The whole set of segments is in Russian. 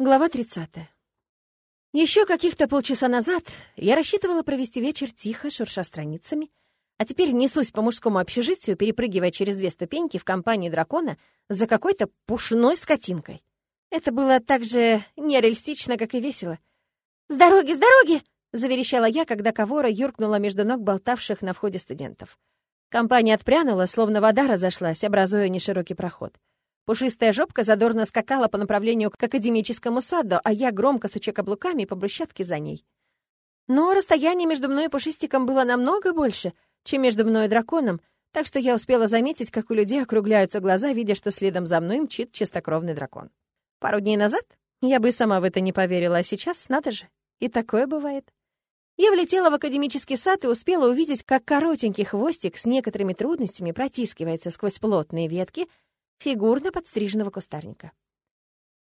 Глава 30. Еще каких-то полчаса назад я рассчитывала провести вечер тихо, шурша страницами, а теперь несусь по мужскому общежитию, перепрыгивая через две ступеньки в компании дракона за какой-то пушной скотинкой. Это было так же нереалистично, как и весело. «С дороги, с дороги!» — заверещала я, когда Кавора юркнула между ног болтавших на входе студентов. Компания отпрянула, словно вода разошлась, образуя неширокий проход. Пушистая жопка задорно скакала по направлению к академическому саду, а я громко суча каблуками по брусчатке за ней. Но расстояние между мной и Пушистиком было намного больше, чем между мной и драконом, так что я успела заметить, как у людей округляются глаза, видя, что следом за мной мчит чистокровный дракон. Пару дней назад я бы сама в это не поверила, а сейчас, надо же, и такое бывает. Я влетела в академический сад и успела увидеть, как коротенький хвостик с некоторыми трудностями протискивается сквозь плотные ветки фигурно подстриженного кустарника.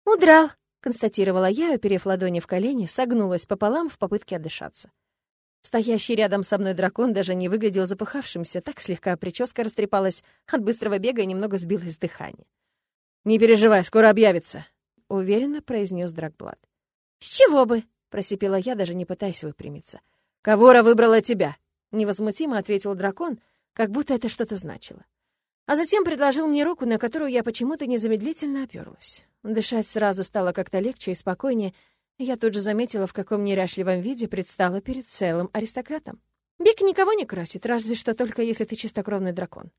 «Удрал», — констатировала я, уперев ладони в колени, согнулась пополам в попытке отдышаться. Стоящий рядом со мной дракон даже не выглядел запыхавшимся, так слегка прическа растрепалась от быстрого бега и немного сбилось с дыхания. «Не переживай, скоро объявится», — уверенно произнес Дракблад. «С чего бы?» — просипела я, даже не пытаясь выпрямиться. «Кавора выбрала тебя», — невозмутимо ответил дракон, как будто это что-то значило. А затем предложил мне руку, на которую я почему-то незамедлительно оперлась. Дышать сразу стало как-то легче и спокойнее, я тут же заметила, в каком неряшливом виде предстала перед целым аристократом. Бик никого не красит, разве что только если ты чистокровный дракон.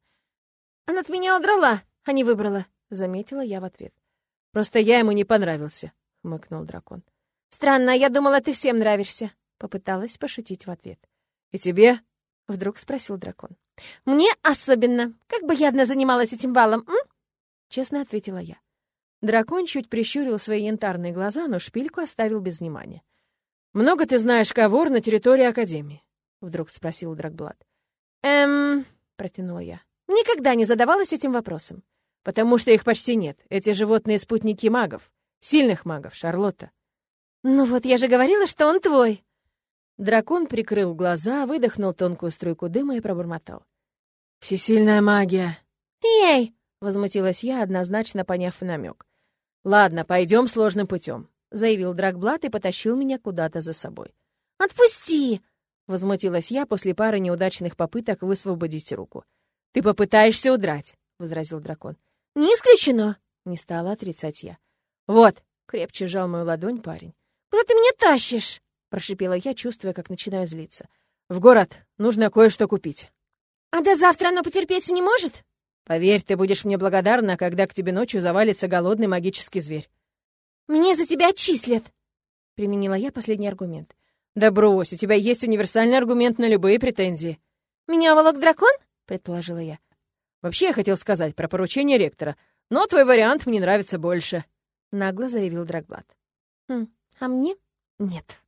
«Она от меня удрала, а не выбрала», — заметила я в ответ. «Просто я ему не понравился», — хмыкнул дракон. «Странно, я думала, ты всем нравишься», — попыталась пошутить в ответ. «И тебе?» — вдруг спросил дракон. «Мне особенно. Как бы я одна занималась этим балом, м?» Честно ответила я. Дракон чуть прищурил свои янтарные глаза, но шпильку оставил без внимания. «Много ты знаешь ковор на территории Академии?» — вдруг спросил Дракблад. «Эм...» — протянула я. «Никогда не задавалась этим вопросом. Потому что их почти нет. Эти животные спутники магов. Сильных магов, Шарлотта». «Ну вот я же говорила, что он твой!» Дракон прикрыл глаза, выдохнул тонкую струйку дыма и пробормотал. «Всесильная магия!» «Ей!» — возмутилась я, однозначно поняв намек. «Ладно, пойдем сложным путем», — заявил Дракблат и потащил меня куда-то за собой. «Отпусти!» — возмутилась я после пары неудачных попыток высвободить руку. «Ты попытаешься удрать», — возразил дракон. «Не исключено», — не стала отрицать я. «Вот», — крепче сжал мою ладонь парень. «Куда ты меня тащишь?» — прошипела я, чувствуя, как начинаю злиться. «В город. Нужно кое-что купить». «А до завтра оно потерпеть не может?» «Поверь, ты будешь мне благодарна, когда к тебе ночью завалится голодный магический зверь». «Мне за тебя отчислят!» — применила я последний аргумент. «Да брось, у тебя есть универсальный аргумент на любые претензии». «Меня волок дракон?» — предположила я. «Вообще я хотел сказать про поручение ректора, но твой вариант мне нравится больше», — нагло заявил Драгблат. «Хм, а мне нет».